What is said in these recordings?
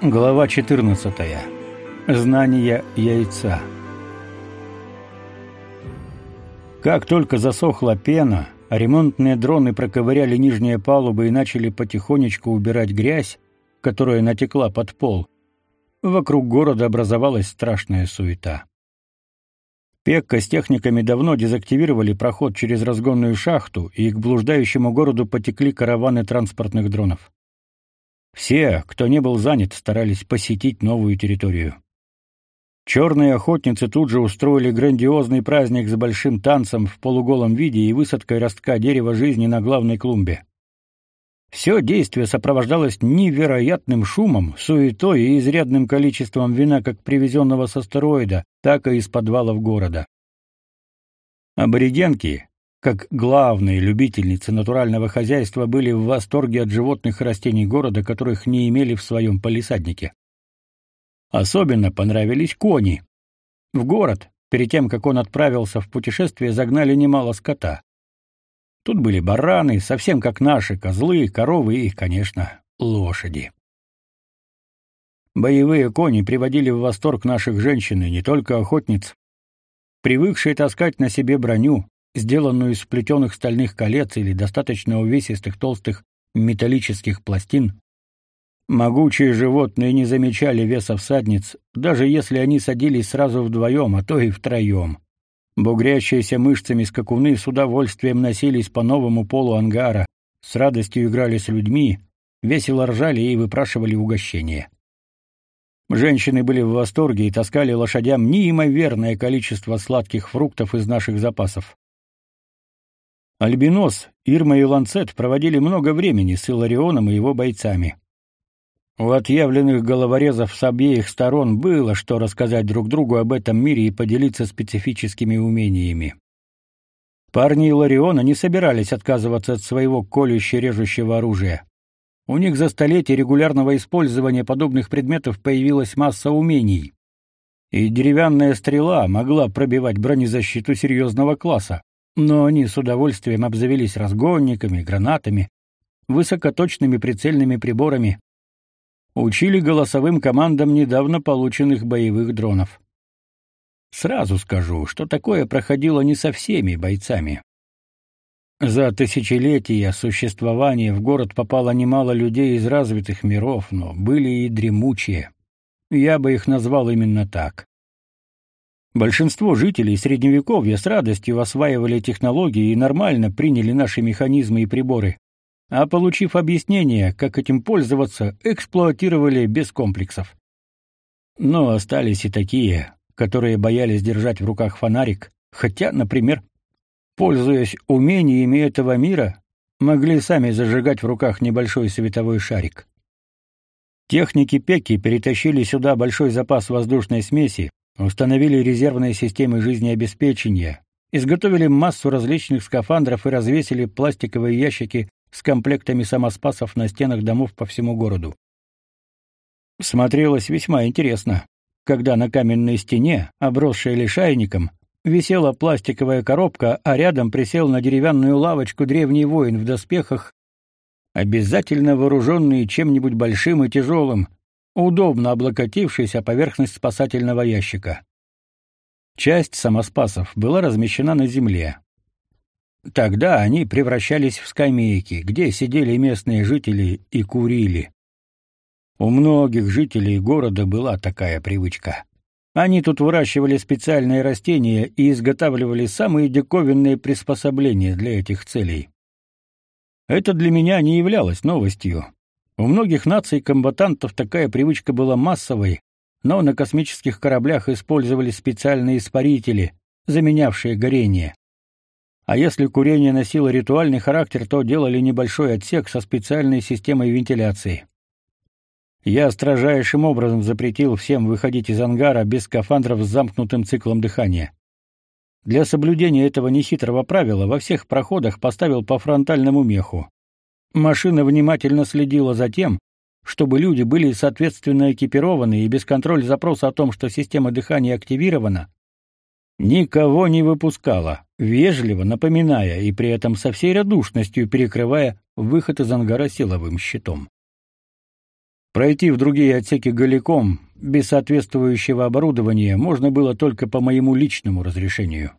Глава 14. Знание яйца. Как только засохла пена, а ремонтные дроны проковыряли нижние палубы и начали потихонечку убирать грязь, которая натекла под пол, вокруг города образовалась страшная суета. Пекка с техниками давно дезактивировали проход через разгонную шахту, и к блуждающему городу потекли караваны транспортных дронов. Все, кто не был занят, старались посетить новую территорию. Черные охотницы тут же устроили грандиозный праздник с большим танцем в полуголом виде и высадкой ростка дерева жизни на главной клумбе. Все действие сопровождалось невероятным шумом, суетой и изрядным количеством вина как привезенного с астероида, так и из подвалов города. Аборигенки, как главные любительницы натурального хозяйства были в восторге от животных и растений города, которых не имели в своем палисаднике. Особенно понравились кони. В город, перед тем, как он отправился в путешествие, загнали немало скота. Тут были бараны, совсем как наши, козлы, коровы и, конечно, лошади. Боевые кони приводили в восторг наших женщин и не только охотниц. Привыкшие таскать на себе броню, сделанную из сплетенных стальных колец или достаточно увесистых толстых металлических пластин. Могучие животные не замечали веса всадниц, даже если они садились сразу вдвоем, а то и втроем. Бугрящиеся мышцами скакуны с удовольствием носились по новому полу ангара, с радостью играли с людьми, весело ржали и выпрашивали угощения. Женщины были в восторге и таскали лошадям неимоверное количество сладких фруктов из наших запасов. Альбинос, Ирма и Ланцет проводили много времени с Иларионом и его бойцами. У отъявленных головорезов с обеих сторон было что рассказать друг другу об этом мире и поделиться специфическими умениями. Парни Илариона не собирались отказываться от своего колюще-режущего оружия. У них за столетия регулярного использования подобных предметов появилась масса умений. И деревянная стрела могла пробивать бронезащиту серьезного класса, но они с удовольствием обзавелись разгонниками, гранатами, высокоточными прицельными приборами, учили голосовым командам недавно полученных боевых дронов. Сразу скажу, что такое проходило не со всеми бойцами. За тысячелетия существования в город попало немало людей из развитых миров, но были и дремучие. Я бы их назвал именно так. Большинство жителей Средневековья с радостью осваивали технологии и нормально приняли наши механизмы и приборы, а получив объяснение, как этим пользоваться, эксплуатировали без комплексов. Но остались и такие, которые боялись держать в руках фонарик, хотя, например, пользуясь умениями этого мира, могли сами зажигать в руках небольшой световой шарик. Техники Пеки перетащили сюда большой запас воздушной смеси, Установили резервные системы жизнеобеспечения, изготовили массу различных скафандров и развесили пластиковые ящики с комплектами самоспасов на стенах домов по всему городу. Смотрелось весьма интересно, когда на каменной стене, обросшей лишайником, висела пластиковая коробка, а рядом присел на деревянную лавочку древний воин в доспехах, обязательно вооруженный чем-нибудь большим и тяжелым, удобно облокотившись о поверхность спасательного ящика. Часть самоспасов была размещена на земле. Тогда они превращались в скамейки, где сидели местные жители и курили. У многих жителей города была такая привычка. Они тут выращивали специальные растения и изготавливали самые диковинные приспособления для этих целей. Это для меня не являлось новостью. У многих наций комбатантов такая привычка была массовой, но на космических кораблях использовались специальные испарители, заменявшие горение. А если курение носило ритуальный характер, то делали небольшой отсек со специальной системой вентиляции. Я строжайшим образом запретил всем выходить из ангара без скафандров с замкнутым циклом дыхания. Для соблюдения этого нехитрого правила во всех проходах поставил по фронтальному меху. Машина внимательно следила за тем, чтобы люди были соответственно экипированы и без контроля запроса о том, что система дыхания активирована, никого не выпускала, вежливо напоминая и при этом со всей радушностью перекрывая выход из ангара силовым щитом. Пройти в другие отсеки голиком, без соответствующего оборудования, можно было только по моему личному разрешению.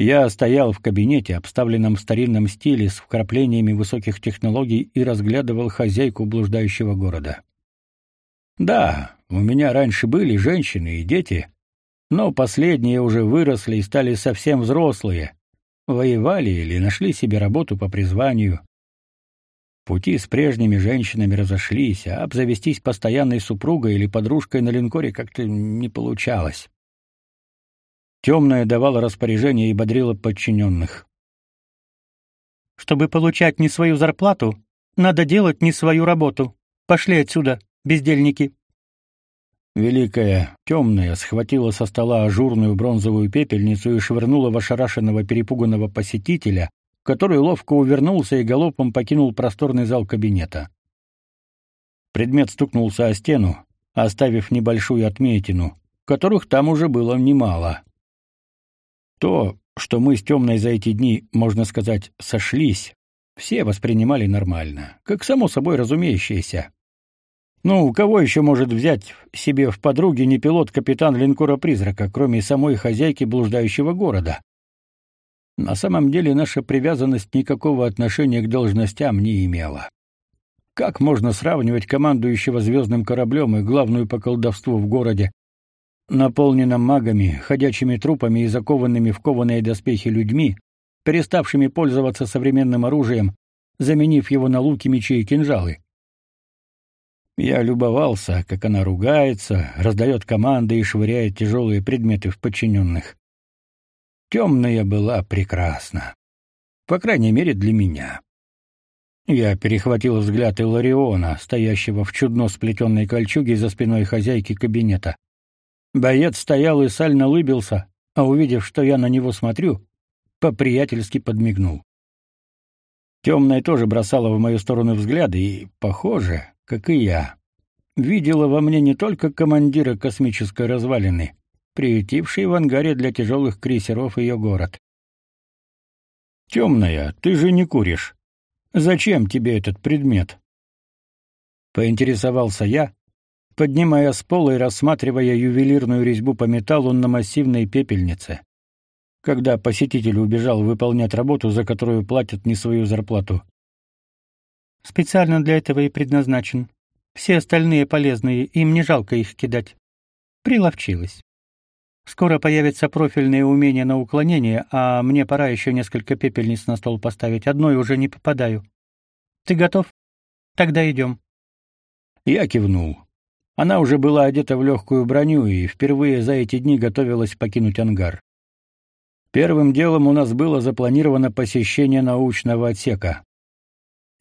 Я стоял в кабинете, обставленном в старинном стиле с вкраплениями высоких технологий и разглядывал хозяйку блуждающего города. Да, у меня раньше были женщины и дети, но последние уже выросли и стали совсем взрослые, воевали или нашли себе работу по призванию. Пути с прежними женщинами разошлись, а обзавестись постоянной супругой или подружкой на линкоре как-то не получалось. Темная давала распоряжения и бодрила подчиненных. Чтобы получать не свою зарплату, надо делать не свою работу. Пошли отсюда, бездельники. Великая темная схватила со стола ажурную бронзовую пепельницу и швырнула в ошарашенного перепуганного посетителя, который ловко увернулся и галопом покинул просторный зал кабинета. Предмет стукнулся о стену, оставив небольшую отметину, которых там уже было немало. То, что мы с темной за эти дни, можно сказать, сошлись, все воспринимали нормально, как само собой разумеющееся. Ну, у кого еще может взять себе в подруги не пилот-капитан линкора-призрака, кроме самой хозяйки блуждающего города? На самом деле наша привязанность никакого отношения к должностям не имела. Как можно сравнивать командующего звездным кораблем и главную по колдовству в городе, наполненном магами, ходячими трупами и закованными в кованые доспехи людьми, переставшими пользоваться современным оружием, заменив его на луки, мечи и кинжалы? Я любовался, как она ругается, раздает команды и швыряет тяжелые предметы в подчиненных. Темная была прекрасна. По крайней мере, для меня. Я перехватил взгляд Илариона, стоящего в чудно сплетенной кольчуге за спиной хозяйки кабинета. Боец стоял и сально улыбился, а увидев, что я на него смотрю, по-приятельски подмигнул. Темная тоже бросала в мою сторону взгляды и, похоже, как и я, видела во мне не только командира космической развалины, приютивший в ангаре для тяжелых крейсеров ее город. «Темная, ты же не куришь. Зачем тебе этот предмет?» Поинтересовался я, поднимая с пола и рассматривая ювелирную резьбу по металлу на массивной пепельнице. Когда посетитель убежал выполнять работу, за которую платят не свою зарплату, Специально для этого и предназначен. Все остальные полезные, им не жалко их кидать. Приловчилась. Скоро появится профильное умение на уклонение, а мне пора еще несколько пепельниц на стол поставить. Одной уже не попадаю. Ты готов? Тогда идем. Я кивнул. Она уже была одета в легкую броню и впервые за эти дни готовилась покинуть ангар. Первым делом у нас было запланировано посещение научного отсека.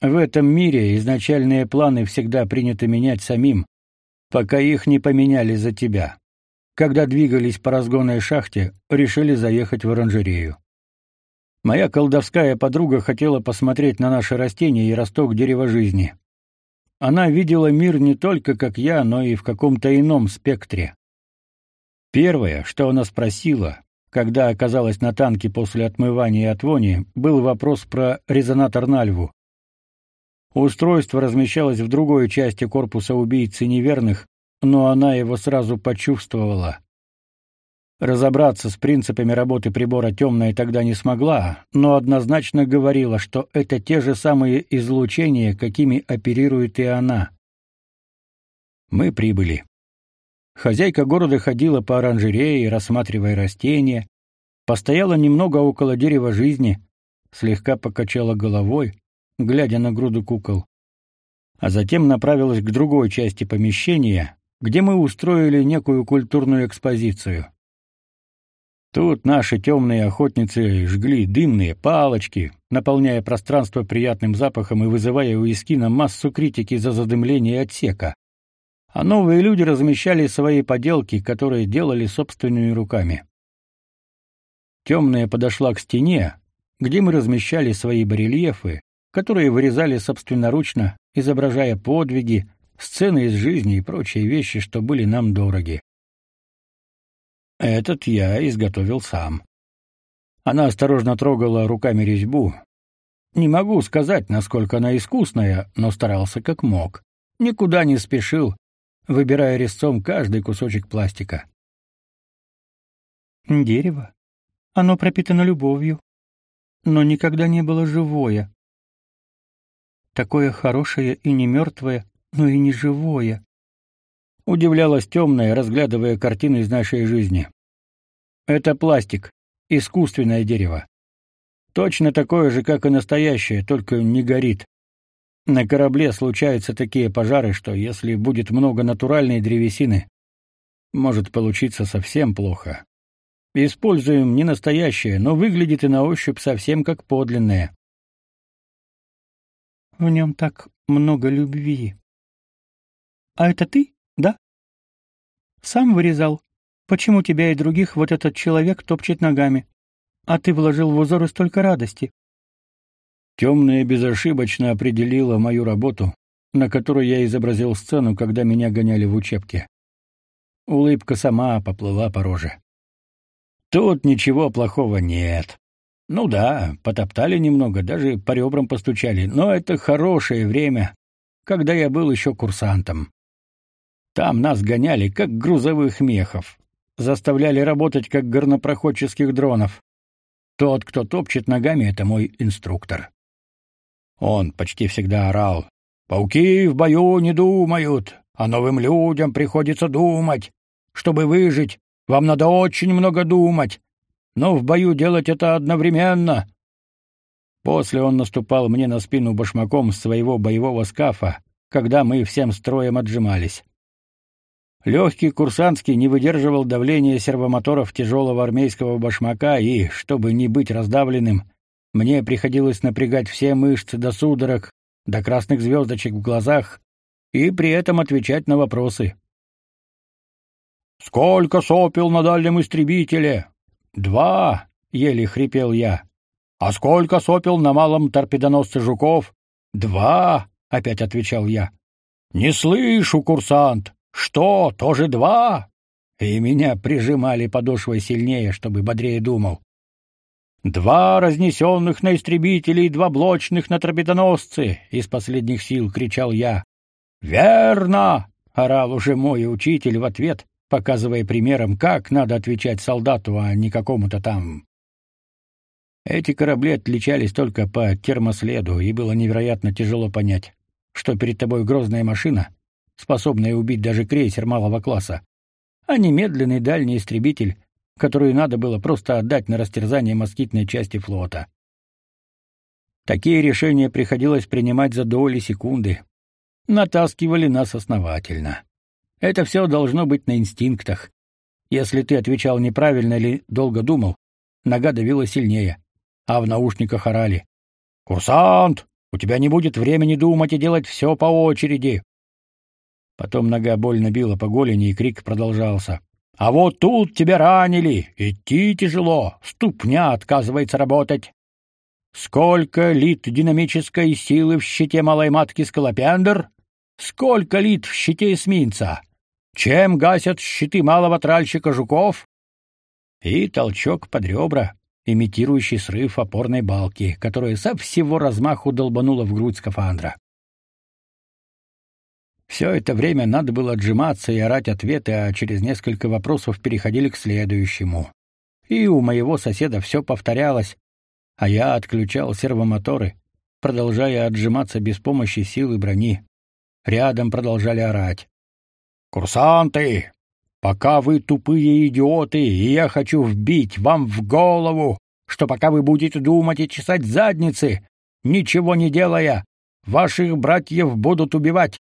В этом мире изначальные планы всегда принято менять самим, пока их не поменяли за тебя. Когда двигались по разгонной шахте, решили заехать в оранжерею. Моя колдовская подруга хотела посмотреть на наши растения и росток дерева жизни. Она видела мир не только как я, но и в каком-то ином спектре. Первое, что она спросила, когда оказалась на танке после отмывания от вони, был вопрос про резонатор на льву. Устройство размещалось в другой части корпуса убийцы неверных, но она его сразу почувствовала. Разобраться с принципами работы прибора темная тогда не смогла, но однозначно говорила, что это те же самые излучения, какими оперирует и она. Мы прибыли. Хозяйка города ходила по оранжерее, рассматривая растения, постояла немного около дерева жизни, слегка покачала головой, глядя на груду кукол. А затем направилась к другой части помещения, где мы устроили некую культурную экспозицию. Тут наши темные охотницы жгли дымные палочки, наполняя пространство приятным запахом и вызывая у Искина массу критики за задымление отсека. А новые люди размещали свои поделки, которые делали собственными руками. Темная подошла к стене, где мы размещали свои барельефы, которые вырезали собственноручно, изображая подвиги, сцены из жизни и прочие вещи, что были нам дороги. Этот я изготовил сам. Она осторожно трогала руками резьбу. Не могу сказать, насколько она искусная, но старался как мог. никуда не спешил, выбирая резцом каждый кусочек пластика. Дерево. Оно пропитано любовью, но никогда не было живое. Такое хорошее и не мертвое, но и не живое. Удивлялась темная, разглядывая картины из нашей жизни. Это пластик, искусственное дерево. Точно такое же, как и настоящее, только не горит. На корабле случаются такие пожары, что если будет много натуральной древесины, может получиться совсем плохо. Используем не настоящее, но выглядит и на ощупь совсем как подлинное. В нем так много любви. А это ты, да? Сам вырезал. Почему тебя и других вот этот человек топчет ногами? А ты вложил в узоры столько радости. Темная безошибочно определила мою работу, на которой я изобразил сцену, когда меня гоняли в учебке. Улыбка сама поплыла по роже. Тут ничего плохого нет. Ну да, потоптали немного, даже по ребрам постучали, но это хорошее время, когда я был еще курсантом. Там нас гоняли, как грузовых мехов заставляли работать как горнопроходческих дронов. Тот, кто топчет ногами, это мой инструктор. Он почти всегда орал: "Пауки в бою не думают, а новым людям приходится думать. Чтобы выжить, вам надо очень много думать, но в бою делать это одновременно". После он наступал мне на спину башмаком своего боевого скафа, когда мы всем строем отжимались. Легкий курсантский не выдерживал давления сервомоторов тяжелого армейского башмака, и, чтобы не быть раздавленным, мне приходилось напрягать все мышцы до судорог, до красных звездочек в глазах, и при этом отвечать на вопросы. «Сколько сопел на дальнем истребителе?» «Два», — еле хрипел я. «А сколько сопел на малом торпедоносце Жуков?» «Два», — опять отвечал я. «Не слышу, курсант», что, тоже два? И меня прижимали подошвой сильнее, чтобы бодрее думал. Два разнесенных на истребители и два блочных на торпедоносцы, из последних сил кричал я. Верно, орал уже мой учитель в ответ, показывая примером, как надо отвечать солдату, а не какому-то там. Эти корабли отличались только по термоследу, и было невероятно тяжело понять, что перед тобой грозная машина, способная убить даже крейсер малого класса, а не медленный дальний истребитель, который надо было просто отдать на растерзание москитной части флота. Такие решения приходилось принимать за доли секунды. Натаскивали нас основательно. Это все должно быть на инстинктах. Если ты отвечал неправильно или долго думал, нога давила сильнее, а в наушниках орали. «Курсант, у тебя не будет времени думать и делать все по очереди. Потом нога больно била по голени, и крик продолжался. «А вот тут тебя ранили! Идти тяжело! Ступня отказывается работать!» «Сколько лит динамической силы в щите малой матки Скалопендр? Сколько лит в щите эсминца? Чем гасят щиты малого тральщика жуков?» И толчок под ребра, имитирующий срыв опорной балки, которая со всего размаху долбанула в грудь скафандра. Все это время надо было отжиматься и орать ответы, а через несколько вопросов переходили к следующему. И у моего соседа все повторялось, а я отключал сервомоторы, продолжая отжиматься без помощи силы брони. Рядом продолжали орать. «Курсанты! Пока вы тупые идиоты, и я хочу вбить вам в голову, что пока вы будете думать и чесать задницы, ничего не делая, ваших братьев будут убивать.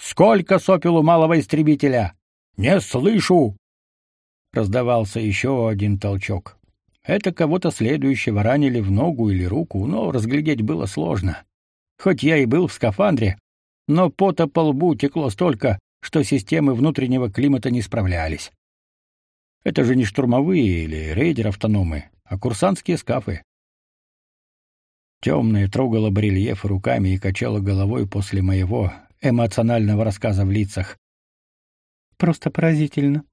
Сколько сопел у малого истребителя? Не слышу. Раздавался еще один толчок. Это кого-то следующего ранили в ногу или руку, но разглядеть было сложно. Хоть я и был в скафандре, но пота по лбу текло столько, что системы внутреннего климата не справлялись. Это же не штурмовые или рейдер-автономы, а курсантские скафы. Темная трогала барельефы руками и качала головой после моего эмоционального рассказа в лицах. Просто поразительно.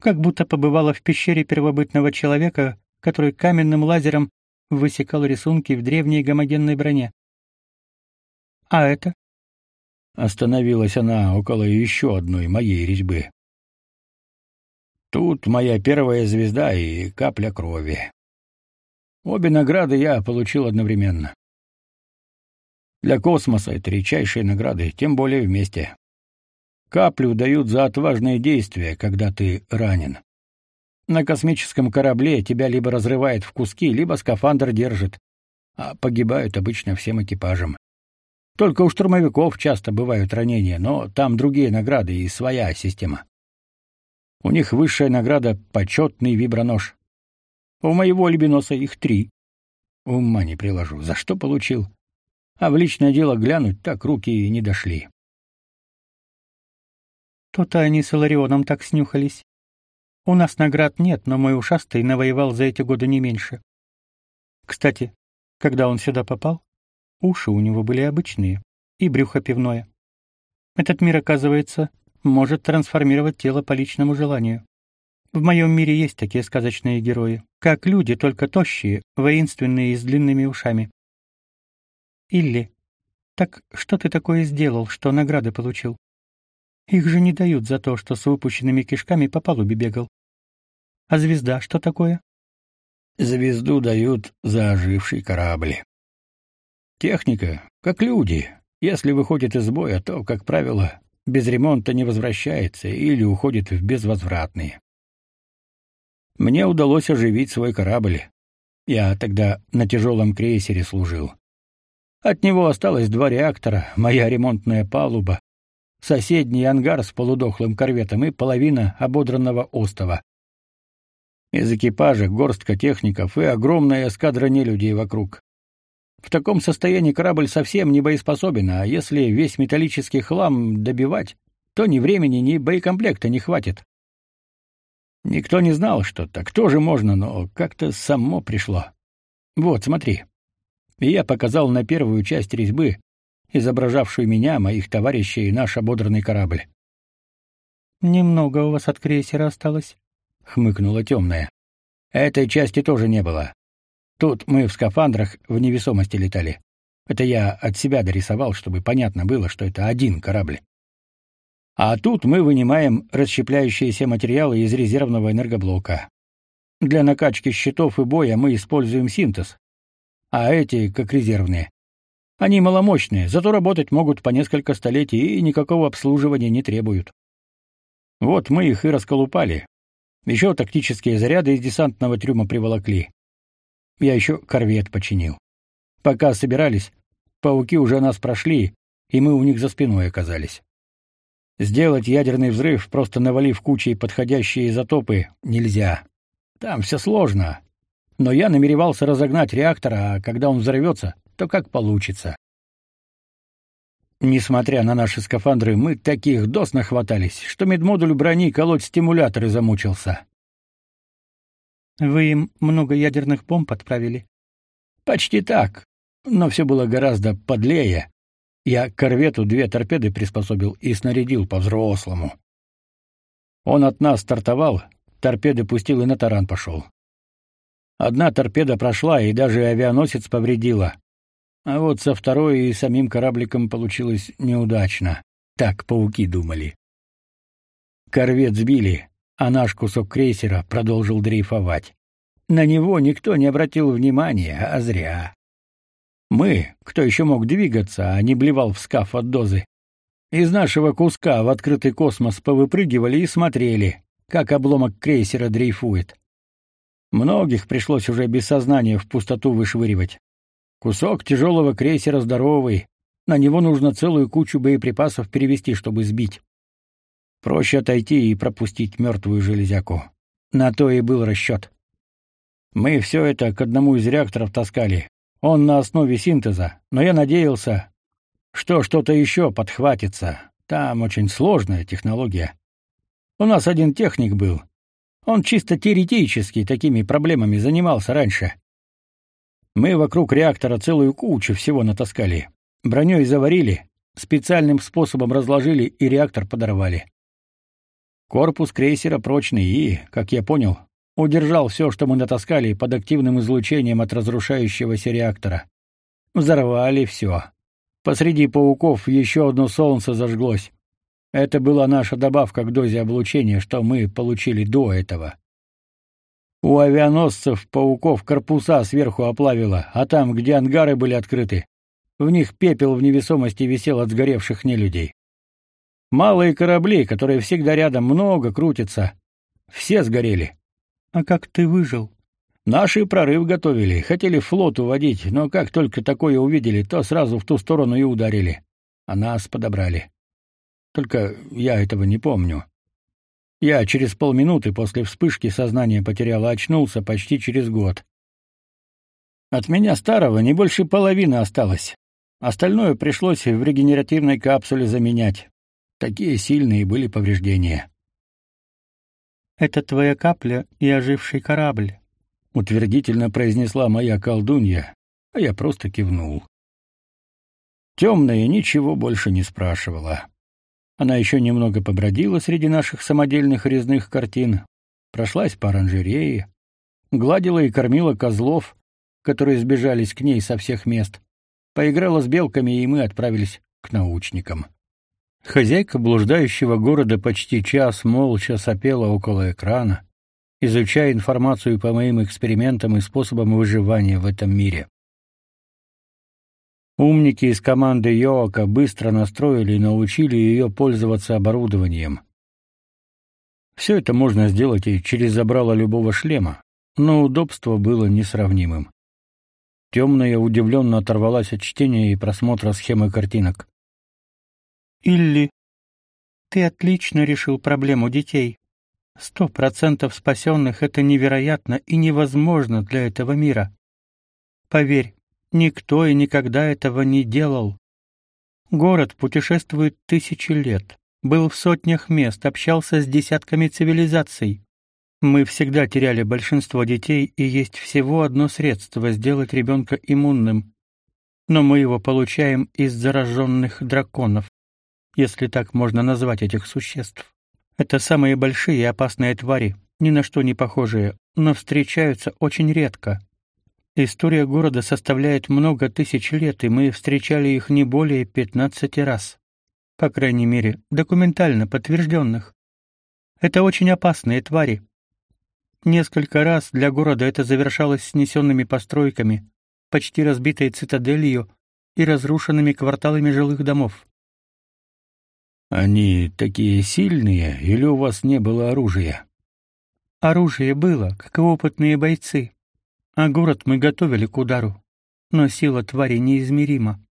Как будто побывала в пещере первобытного человека, который каменным лазером высекал рисунки в древней гомогенной броне. А это? Остановилась она около еще одной моей резьбы. Тут моя первая звезда и капля крови. Обе награды я получил одновременно. Для космоса это редчайшие награды, тем более вместе. Каплю дают за отважные действия, когда ты ранен. На космическом корабле тебя либо разрывает в куски, либо скафандр держит, а погибают обычно всем экипажем. Только у штурмовиков часто бывают ранения, но там другие награды и своя система. У них высшая награда — почетный вибронож. У моего альбиноса их три. Ума не приложу, за что получил. А в личное дело глянуть так руки и не дошли. То-то они с Иларионом так снюхались. У нас наград нет, но мой ушастый навоевал за эти годы не меньше. Кстати, когда он сюда попал, уши у него были обычные и брюхо пивное. Этот мир, оказывается, может трансформировать тело по личному желанию. В моем мире есть такие сказочные герои, как люди, только тощие, воинственные и с длинными ушами. Илли, так что ты такое сделал, что награды получил? Их же не дают за то, что с выпущенными кишками по палубе бегал. А звезда что такое? Звезду дают за оживший корабль. Техника, как люди, если выходит из боя, то, как правило, без ремонта не возвращается или уходит в безвозвратные. Мне удалось оживить свой корабль. Я тогда на тяжелом крейсере служил. От него осталось два реактора, моя ремонтная палуба, соседний ангар с полудохлым корветом и половина ободранного остова. Из экипажа горстка техников и огромная эскадра нелюдей вокруг. В таком состоянии корабль совсем не боеспособен, а если весь металлический хлам добивать, то ни времени, ни боекомплекта не хватит. Никто не знал, что так тоже можно, но как-то само пришло. Вот, смотри. И я показал на первую часть резьбы, изображавшую меня, моих товарищей и наш ободранный корабль. «Немного у вас от крейсера осталось», — хмыкнула темная. «Этой части тоже не было. Тут мы в скафандрах в невесомости летали. Это я от себя дорисовал, чтобы понятно было, что это один корабль. А тут мы вынимаем расщепляющиеся материалы из резервного энергоблока. Для накачки щитов и боя мы используем синтез, а эти как резервные. Они маломощные, зато работать могут по несколько столетий и никакого обслуживания не требуют. Вот мы их и расколупали. Еще тактические заряды из десантного трюма приволокли. Я еще корвет починил. Пока собирались, пауки уже нас прошли, и мы у них за спиной оказались. Сделать ядерный взрыв, просто навалив кучей подходящие изотопы, нельзя. Там все сложно. Но я намеревался разогнать реактор, а когда он взорвется, то как получится. Несмотря на наши скафандры, мы таких доз нахватались, что медмодуль брони колоть стимуляторы замучился. Вы им много ядерных бомб отправили? Почти так. Но все было гораздо подлее. Я к корвету две торпеды приспособил и снарядил по-взрослому. Он от нас стартовал, торпеды пустил и на таран пошел. Одна торпеда прошла и даже авианосец повредила. А вот со второй и самим корабликом получилось неудачно. Так пауки думали. Корвет сбили, а наш кусок крейсера продолжил дрейфовать. На него никто не обратил внимания, а зря. Мы, кто еще мог двигаться, а не блевал в скаф от дозы, из нашего куска в открытый космос повыпрыгивали и смотрели, как обломок крейсера дрейфует. Многих пришлось уже без сознания в пустоту вышвыривать. Кусок тяжелого крейсера здоровый, на него нужно целую кучу боеприпасов перевести, чтобы сбить. Проще отойти и пропустить мертвую железяку. На то и был расчет. Мы все это к одному из реакторов таскали, он на основе синтеза, но я надеялся, что что-то еще подхватится. Там очень сложная технология. У нас один техник был. Он чисто теоретически такими проблемами занимался раньше. Мы вокруг реактора целую кучу всего натаскали. Броней заварили, специальным способом разложили и реактор подорвали. Корпус крейсера прочный и, как я понял, удержал все, что мы натаскали под активным излучением от разрушающегося реактора. Взорвали все. Посреди пауков еще одно солнце зажглось. Это была наша добавка к дозе облучения, что мы получили до этого. У авианосцев пауков корпуса сверху оплавило, а там, где ангары были открыты, в них пепел в невесомости висел от сгоревших нелюдей. Малые корабли, которые всегда рядом много крутятся, все сгорели. А как ты выжил? Наши прорыв готовили, хотели флот уводить, но как только такое увидели, то сразу в ту сторону и ударили. А нас подобрали. Только я этого не помню. Я через полминуты после вспышки сознание потерял, а очнулся почти через год. От меня старого не больше половины осталось. Остальное пришлось в регенеративной капсуле заменять. Такие сильные были повреждения. Это твоя капля и оживший корабль, утвердительно произнесла моя колдунья, а я просто кивнул. Темная ничего больше не спрашивала. Она еще немного побродила среди наших самодельных резных картин, прошлась по оранжерее, гладила и кормила козлов, которые сбежались к ней со всех мест, поиграла с белками, и мы отправились к научникам. Хозяйка блуждающего города почти час молча сопела около экрана, изучая информацию по моим экспериментам и способам выживания в этом мире. Умники из команды Йоака быстро настроили и научили ее пользоваться оборудованием. Все это можно сделать и через забрало любого шлема, но удобство было несравнимым. Темная удивленно оторвалась от чтения и просмотра схемы картинок. «Илли, ты отлично решил проблему детей. Сто процентов спасенных — это невероятно и невозможно для этого мира. Поверь, Никто и никогда этого не делал. Город путешествует тысячи лет, был в сотнях мест, общался с десятками цивилизаций. Мы всегда теряли большинство детей, и есть всего одно средство сделать ребенка иммунным. Но мы его получаем из зараженных драконов, если так можно назвать этих существ. Это самые большие и опасные твари, ни на что не похожие, но встречаются очень редко. История города составляет много тысяч лет, и мы встречали их не более пятнадцати раз. По крайней мере, документально подтвержденных. Это очень опасные твари. Несколько раз для города это завершалось снесенными постройками, почти разбитой цитаделью и разрушенными кварталами жилых домов. Они такие сильные или у вас не было оружия? Оружие было, как и опытные бойцы. А город мы готовили к удару, но сила твари неизмерима.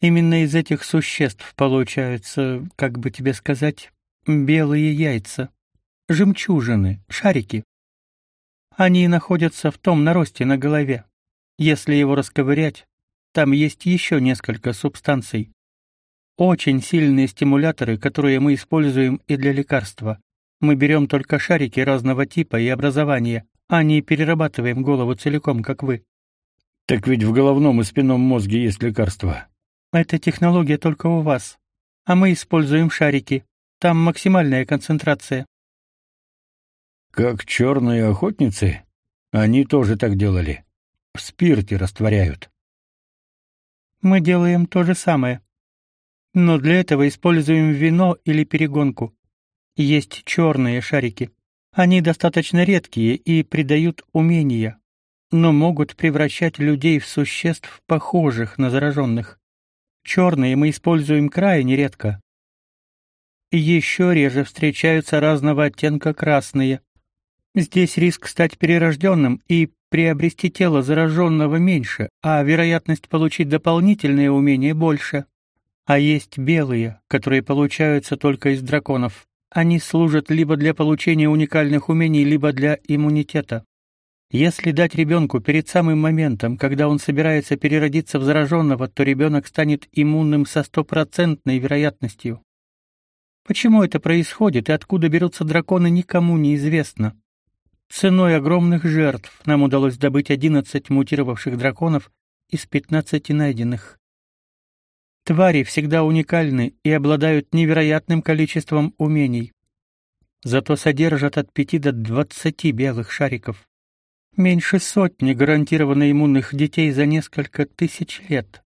Именно из этих существ получаются, как бы тебе сказать, белые яйца, жемчужины, шарики. Они находятся в том наросте на голове. Если его расковырять, там есть еще несколько субстанций. Очень сильные стимуляторы, которые мы используем и для лекарства. Мы берем только шарики разного типа и образования, а не перерабатываем голову целиком, как вы. Так ведь в головном и спинном мозге есть лекарства. Эта технология только у вас. А мы используем шарики. Там максимальная концентрация. Как черные охотницы? Они тоже так делали. В спирте растворяют. Мы делаем то же самое. Но для этого используем вино или перегонку. Есть черные шарики. Они достаточно редкие и придают умения, но могут превращать людей в существ, похожих на зараженных. Черные мы используем крайне редко. Еще реже встречаются разного оттенка красные. Здесь риск стать перерожденным и приобрести тело зараженного меньше, а вероятность получить дополнительные умения больше. А есть белые, которые получаются только из драконов. Они служат либо для получения уникальных умений, либо для иммунитета. Если дать ребенку перед самым моментом, когда он собирается переродиться в зараженного, то ребенок станет иммунным со стопроцентной вероятностью. Почему это происходит и откуда берутся драконы, никому не известно. Ценой огромных жертв нам удалось добыть 11 мутировавших драконов из 15 найденных. Твари всегда уникальны и обладают невероятным количеством умений. Зато содержат от пяти до двадцати белых шариков. Меньше сотни гарантированно иммунных детей за несколько тысяч лет.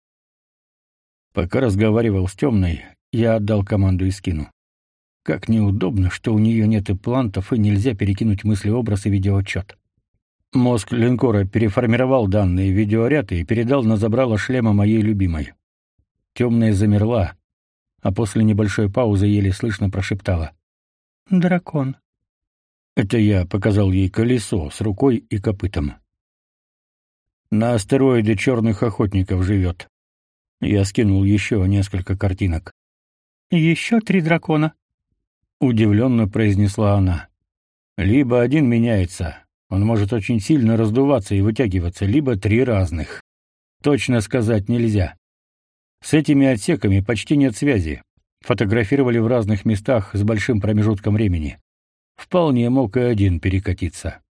Пока разговаривал с темной, я отдал команду и скину. Как неудобно, что у нее нет имплантов и нельзя перекинуть мыслеобраз и видеоотчет. Мозг линкора переформировал данные видеоряд и передал на забрало шлема моей любимой. Темная замерла, а после небольшой паузы еле слышно прошептала. «Дракон». Это я показал ей колесо с рукой и копытом. На астероиде черных охотников живет. Я скинул еще несколько картинок. «Еще три дракона», — удивленно произнесла она. «Либо один меняется, он может очень сильно раздуваться и вытягиваться, либо три разных. Точно сказать нельзя. С этими отсеками почти нет связи. Фотографировали в разных местах с большим промежутком времени. Вполне мог и один перекатиться.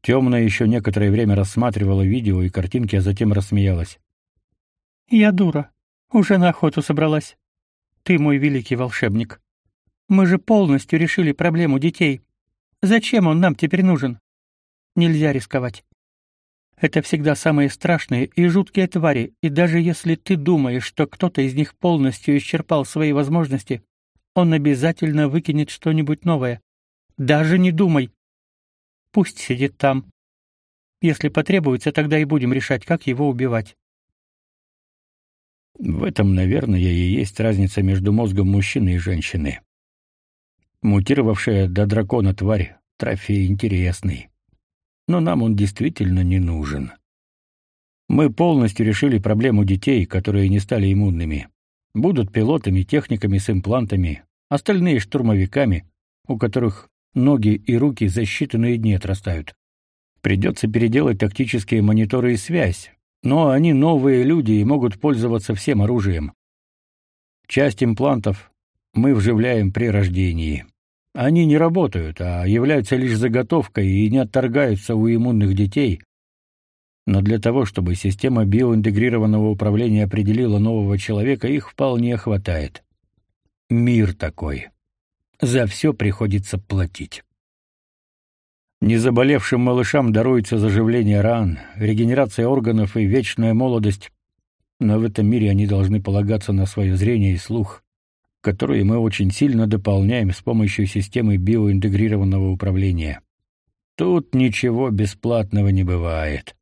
Темная еще некоторое время рассматривала видео и картинки, а затем рассмеялась. «Я дура. Уже на охоту собралась. Ты мой великий волшебник. Мы же полностью решили проблему детей. Зачем он нам теперь нужен? Нельзя рисковать. Это всегда самые страшные и жуткие твари, и даже если ты думаешь, что кто-то из них полностью исчерпал свои возможности, он обязательно выкинет что-нибудь новое. Даже не думай. Пусть сидит там. Если потребуется, тогда и будем решать, как его убивать. В этом, наверное, и есть разница между мозгом мужчины и женщины. Мутировавшая до дракона тварь — трофей интересный но нам он действительно не нужен. Мы полностью решили проблему детей, которые не стали иммунными. Будут пилотами, техниками с имплантами, остальные штурмовиками, у которых ноги и руки за считанные дни отрастают. Придется переделать тактические мониторы и связь, но они новые люди и могут пользоваться всем оружием. Часть имплантов мы вживляем при рождении. Они не работают, а являются лишь заготовкой и не отторгаются у иммунных детей. Но для того, чтобы система биоинтегрированного управления определила нового человека, их вполне хватает. Мир такой. За все приходится платить. Незаболевшим малышам даруется заживление ран, регенерация органов и вечная молодость, но в этом мире они должны полагаться на свое зрение и слух которые мы очень сильно дополняем с помощью системы биоинтегрированного управления. Тут ничего бесплатного не бывает.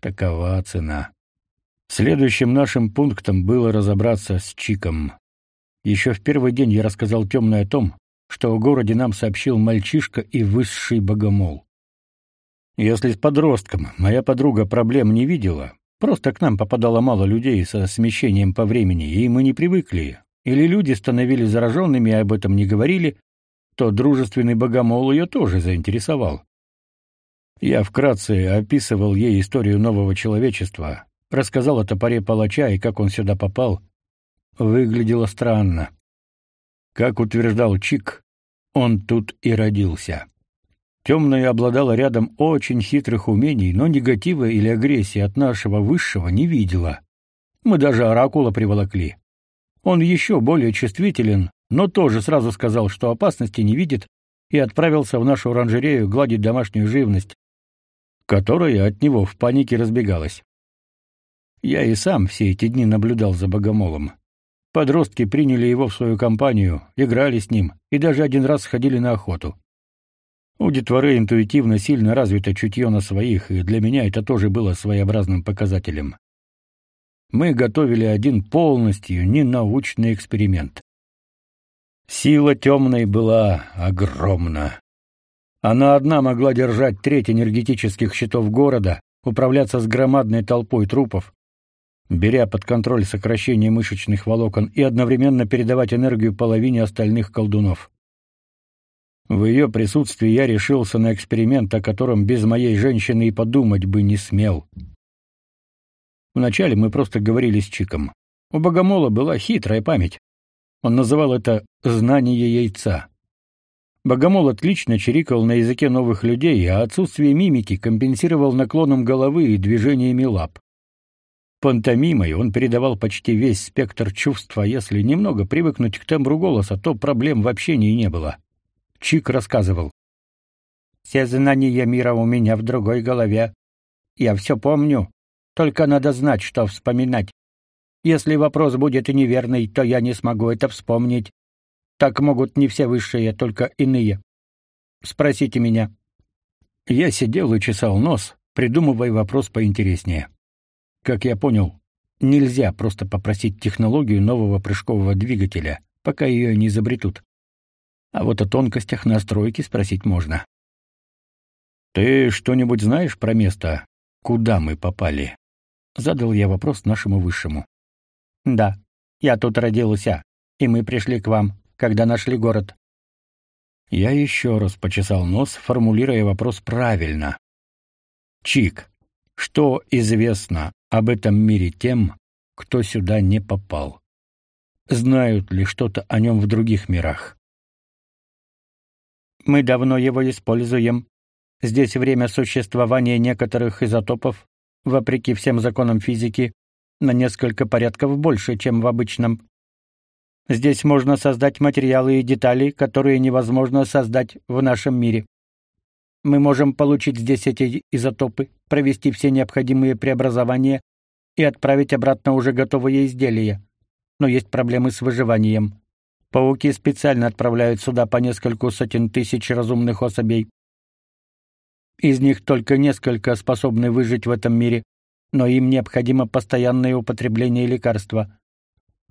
Такова цена. Следующим нашим пунктом было разобраться с Чиком. Еще в первый день я рассказал темной о том, что в городе нам сообщил мальчишка и высший богомол. Если с подростком моя подруга проблем не видела, просто к нам попадало мало людей со смещением по времени, и мы не привыкли, или люди становились зараженными и об этом не говорили, то дружественный богомол ее тоже заинтересовал. Я вкратце описывал ей историю нового человечества, рассказал о топоре палача и как он сюда попал. Выглядело странно. Как утверждал Чик, он тут и родился. Темная обладала рядом очень хитрых умений, но негатива или агрессии от нашего высшего не видела. Мы даже оракула приволокли. Он еще более чувствителен, но тоже сразу сказал, что опасности не видит, и отправился в нашу оранжерею гладить домашнюю живность, которая от него в панике разбегалась. Я и сам все эти дни наблюдал за богомолом. Подростки приняли его в свою компанию, играли с ним и даже один раз сходили на охоту. У детворы интуитивно сильно развито чутье на своих, и для меня это тоже было своеобразным показателем мы готовили один полностью ненаучный эксперимент. Сила темной была огромна. Она одна могла держать треть энергетических щитов города, управляться с громадной толпой трупов, беря под контроль сокращение мышечных волокон и одновременно передавать энергию половине остальных колдунов. В ее присутствии я решился на эксперимент, о котором без моей женщины и подумать бы не смел. Вначале мы просто говорили с Чиком. У Богомола была хитрая память. Он называл это «знание яйца». Богомол отлично чирикал на языке новых людей, а отсутствие мимики компенсировал наклоном головы и движениями лап. Пантомимой он передавал почти весь спектр чувств, а если немного привыкнуть к тембру голоса, то проблем в общении не было. Чик рассказывал. «Все знания мира у меня в другой голове. Я все помню, только надо знать, что вспоминать. Если вопрос будет неверный, то я не смогу это вспомнить. Так могут не все высшие, только иные. Спросите меня. Я сидел и чесал нос, придумывая вопрос поинтереснее. Как я понял, нельзя просто попросить технологию нового прыжкового двигателя, пока ее не изобретут. А вот о тонкостях настройки спросить можно. Ты что-нибудь знаешь про место, куда мы попали? Задал я вопрос нашему высшему. Да, я тут родился, и мы пришли к вам, когда нашли город. Я еще раз почесал нос, формулируя вопрос правильно. Чик, что известно об этом мире тем, кто сюда не попал? Знают ли что-то о нем в других мирах? Мы давно его используем. Здесь время существования некоторых изотопов, вопреки всем законам физики, на несколько порядков больше, чем в обычном. Здесь можно создать материалы и детали, которые невозможно создать в нашем мире. Мы можем получить здесь эти изотопы, провести все необходимые преобразования и отправить обратно уже готовые изделия. Но есть проблемы с выживанием. Пауки специально отправляют сюда по нескольку сотен тысяч разумных особей. Из них только несколько способны выжить в этом мире, но им необходимо постоянное употребление лекарства.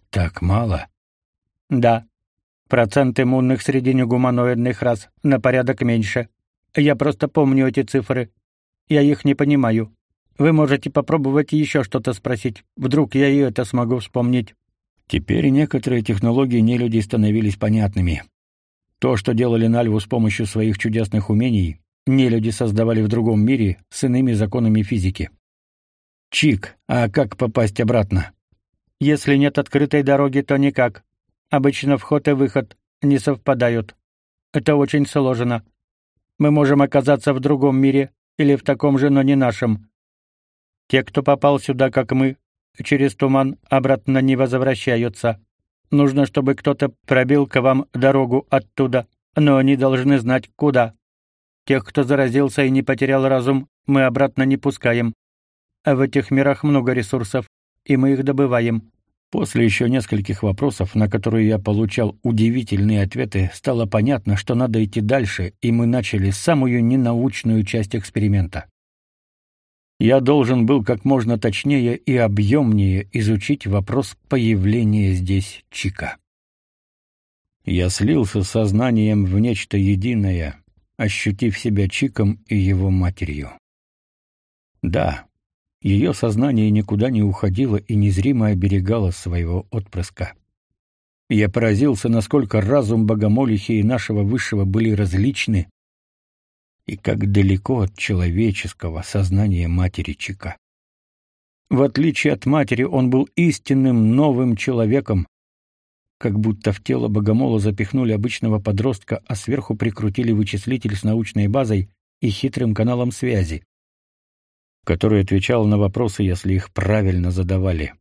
Так мало. Да. Процент иммунных среди негуманоидных рас на порядок меньше. Я просто помню эти цифры. Я их не понимаю. Вы можете попробовать еще что-то спросить. Вдруг я и это смогу вспомнить. Теперь некоторые технологии нелюдей становились понятными. То, что делали Нальву с помощью своих чудесных умений, нелюди создавали в другом мире с иными законами физики. Чик, а как попасть обратно? Если нет открытой дороги, то никак. Обычно вход и выход не совпадают. Это очень сложно. Мы можем оказаться в другом мире или в таком же, но не нашем. Те, кто попал сюда, как мы, через туман обратно не возвращаются. Нужно, чтобы кто-то пробил к вам дорогу оттуда, но они должны знать куда. Тех, кто заразился и не потерял разум, мы обратно не пускаем. А в этих мирах много ресурсов, и мы их добываем. После еще нескольких вопросов, на которые я получал удивительные ответы, стало понятно, что надо идти дальше, и мы начали самую ненаучную часть эксперимента. Я должен был как можно точнее и объемнее изучить вопрос появления здесь Чика. Я слился сознанием в нечто единое, ощутив себя Чиком и его матерью. Да, ее сознание никуда не уходило и незримо оберегало своего отпрыска. Я поразился, насколько разум богомолихи и нашего высшего были различны, и как далеко от человеческого сознания матери Чика. В отличие от матери, он был истинным новым человеком, как будто в тело богомола запихнули обычного подростка, а сверху прикрутили вычислитель с научной базой и хитрым каналом связи, который отвечал на вопросы, если их правильно задавали.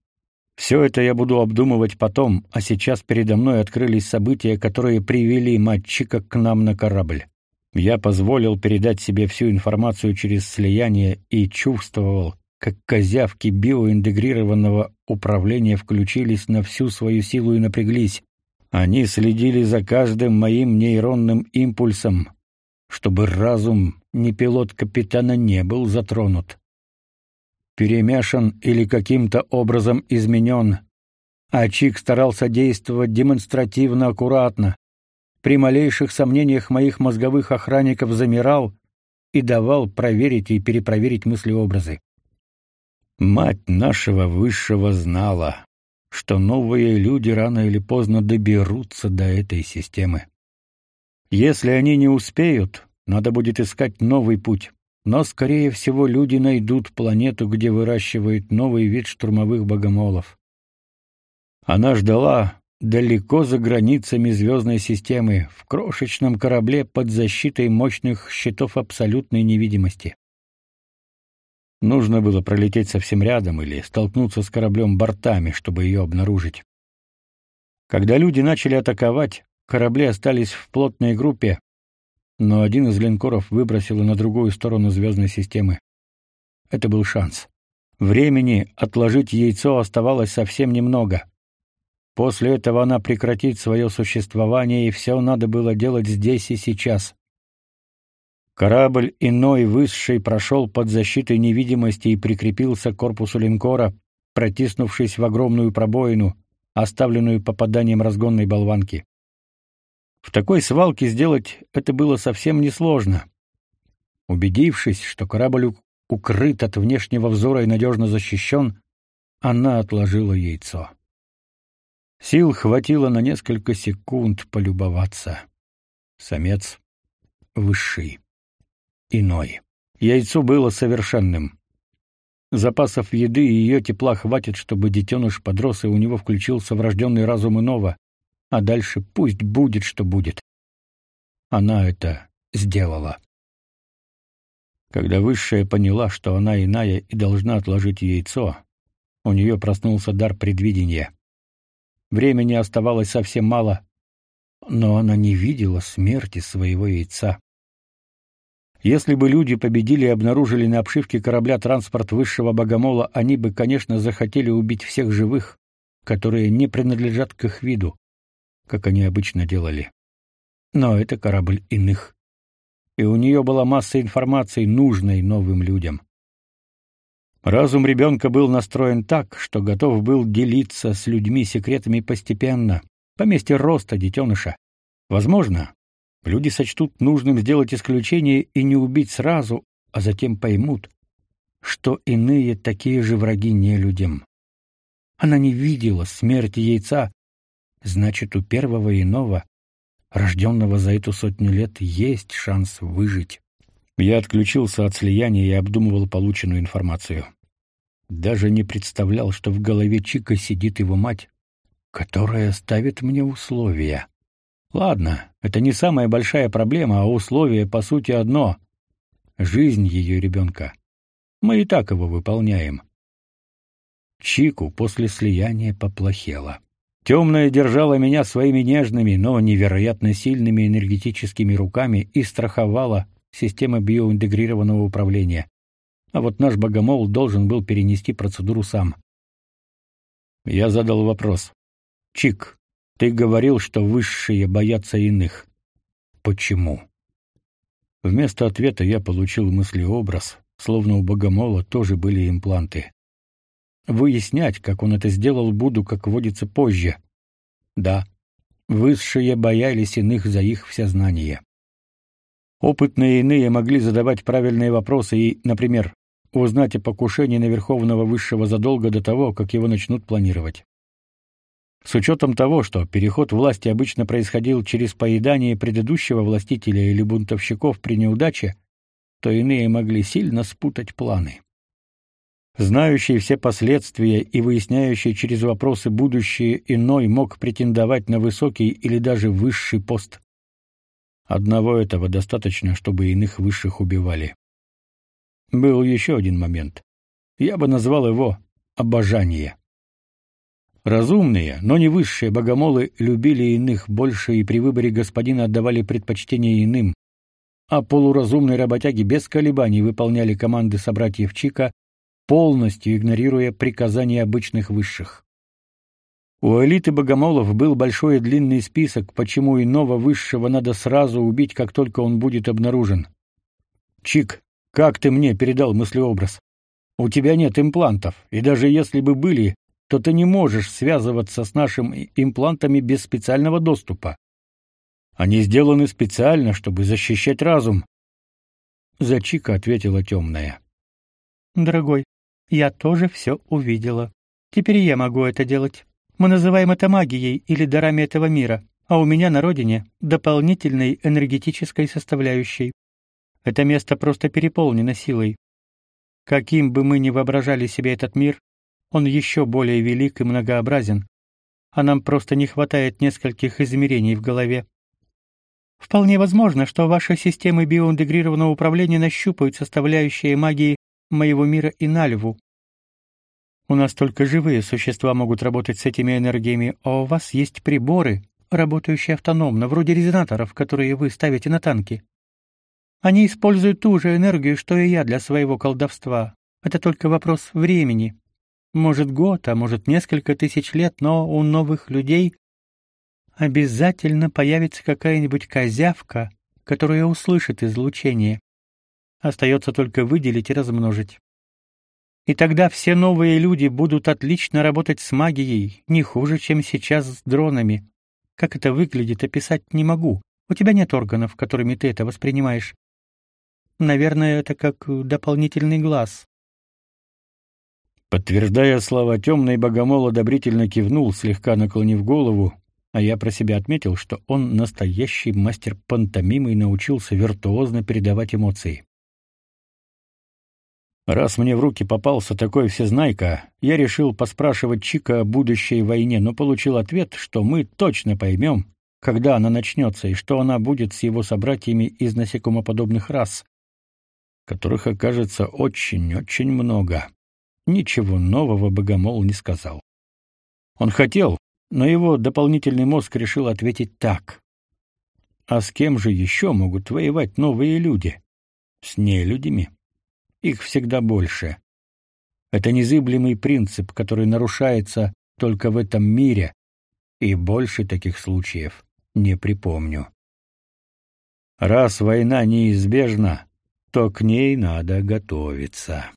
Все это я буду обдумывать потом, а сейчас передо мной открылись события, которые привели мать Чика к нам на корабль. Я позволил передать себе всю информацию через слияние и чувствовал, как козявки биоинтегрированного управления включились на всю свою силу и напряглись. Они следили за каждым моим нейронным импульсом, чтобы разум не пилот капитана не был затронут. Перемешан или каким-то образом изменен. А Чик старался действовать демонстративно аккуратно, при малейших сомнениях моих мозговых охранников замирал и давал проверить и перепроверить мыслеобразы. Мать нашего высшего знала, что новые люди рано или поздно доберутся до этой системы. Если они не успеют, надо будет искать новый путь. Но, скорее всего, люди найдут планету, где выращивают новый вид штурмовых богомолов. Она ждала, далеко за границами звездной системы, в крошечном корабле под защитой мощных щитов абсолютной невидимости. Нужно было пролететь совсем рядом или столкнуться с кораблем бортами, чтобы ее обнаружить. Когда люди начали атаковать, корабли остались в плотной группе, но один из линкоров выбросило на другую сторону звездной системы. Это был шанс. Времени отложить яйцо оставалось совсем немного. После этого она прекратит свое существование, и все надо было делать здесь и сейчас. Корабль иной высший прошел под защитой невидимости и прикрепился к корпусу линкора, протиснувшись в огромную пробоину, оставленную попаданием разгонной болванки. В такой свалке сделать это было совсем несложно. Убедившись, что корабль укрыт от внешнего взора и надежно защищен, она отложила яйцо. Сил хватило на несколько секунд полюбоваться. Самец высший иной. Яйцо было совершенным. Запасов еды и ее тепла хватит, чтобы детеныш подрос и у него включился врожденный разум иного, а дальше пусть будет, что будет. Она это сделала. Когда высшая поняла, что она иная и должна отложить яйцо, у нее проснулся дар предвидения. Времени оставалось совсем мало, но она не видела смерти своего яйца. Если бы люди победили и обнаружили на обшивке корабля транспорт высшего богомола, они бы, конечно, захотели убить всех живых, которые не принадлежат к их виду, как они обычно делали. Но это корабль иных. И у нее была масса информации, нужной новым людям. Разум ребенка был настроен так, что готов был делиться с людьми секретами постепенно, по месте роста детеныша. Возможно, Люди сочтут нужным сделать исключение и не убить сразу, а затем поймут, что иные такие же враги не людям. Она не видела смерти яйца, значит, у первого иного, рожденного за эту сотню лет, есть шанс выжить. Я отключился от слияния и обдумывал полученную информацию. Даже не представлял, что в голове Чика сидит его мать, которая ставит мне условия. Ладно, это не самая большая проблема, а условие по сути одно жизнь ее ребенка. Мы и так его выполняем. Чику после слияния поплохело. Темная держала меня своими нежными, но невероятно сильными энергетическими руками и страховала система биоинтегрированного управления. А вот наш богомол должен был перенести процедуру сам. Я задал вопрос. Чик, ты говорил, что высшие боятся иных. Почему? Вместо ответа я получил мыслеобраз, словно у богомола тоже были импланты. Выяснять, как он это сделал, буду, как водится, позже. Да, высшие боялись иных за их всезнание. Опытные иные могли задавать правильные вопросы и, например, узнать о покушении на Верховного Высшего задолго до того, как его начнут планировать. С учетом того, что переход власти обычно происходил через поедание предыдущего властителя или бунтовщиков при неудаче, то иные могли сильно спутать планы. Знающий все последствия и выясняющий через вопросы будущее иной мог претендовать на высокий или даже высший пост. Одного этого достаточно, чтобы иных высших убивали. Был еще один момент. Я бы назвал его обожание. Разумные, но не высшие богомолы любили иных больше и при выборе господина отдавали предпочтение иным, а полуразумные работяги без колебаний выполняли команды собратьев Чика, полностью игнорируя приказания обычных высших. У элиты богомолов был большой и длинный список, почему иного высшего надо сразу убить, как только он будет обнаружен. Чик, как ты мне передал мыслеобраз? У тебя нет имплантов, и даже если бы были, то ты не можешь связываться с нашими имплантами без специального доступа. Они сделаны специально, чтобы защищать разум. За Чика ответила темная. Дорогой, я тоже все увидела. Теперь я могу это делать. Мы называем это магией или дарами этого мира, а у меня на родине дополнительной энергетической составляющей. Это место просто переполнено силой. Каким бы мы ни воображали себе этот мир, он еще более велик и многообразен, а нам просто не хватает нескольких измерений в голове. Вполне возможно, что ваши системы биоинтегрированного управления нащупают составляющие магии моего мира и Нальву. У нас только живые существа могут работать с этими энергиями, а у вас есть приборы, работающие автономно, вроде резонаторов, которые вы ставите на танки. Они используют ту же энергию, что и я для своего колдовства, Это только вопрос времени. Может, год, а может, несколько тысяч лет, но у новых людей обязательно появится какая-нибудь козявка, которая услышит излучение. Остается только выделить и размножить. И тогда все новые люди будут отлично работать с магией, не хуже, чем сейчас с дронами. Как это выглядит, описать не могу. У тебя нет органов, которыми ты это воспринимаешь. Наверное, это как дополнительный глаз. Подтверждая слова темный богомол одобрительно кивнул, слегка наклонив голову, а я про себя отметил, что он настоящий мастер пантомимы и научился виртуозно передавать эмоции. Раз мне в руки попался такой всезнайка, я решил поспрашивать Чика о будущей войне, но получил ответ, что мы точно поймем, когда она начнется, и что она будет с его собратьями из насекомоподобных рас, которых окажется очень-очень много. Ничего нового Богомол не сказал. Он хотел, но его дополнительный мозг решил ответить так. А с кем же еще могут воевать новые люди? С нелюдями. Их всегда больше. Это незыблемый принцип, который нарушается только в этом мире, и больше таких случаев не припомню. Раз война неизбежна, то к ней надо готовиться.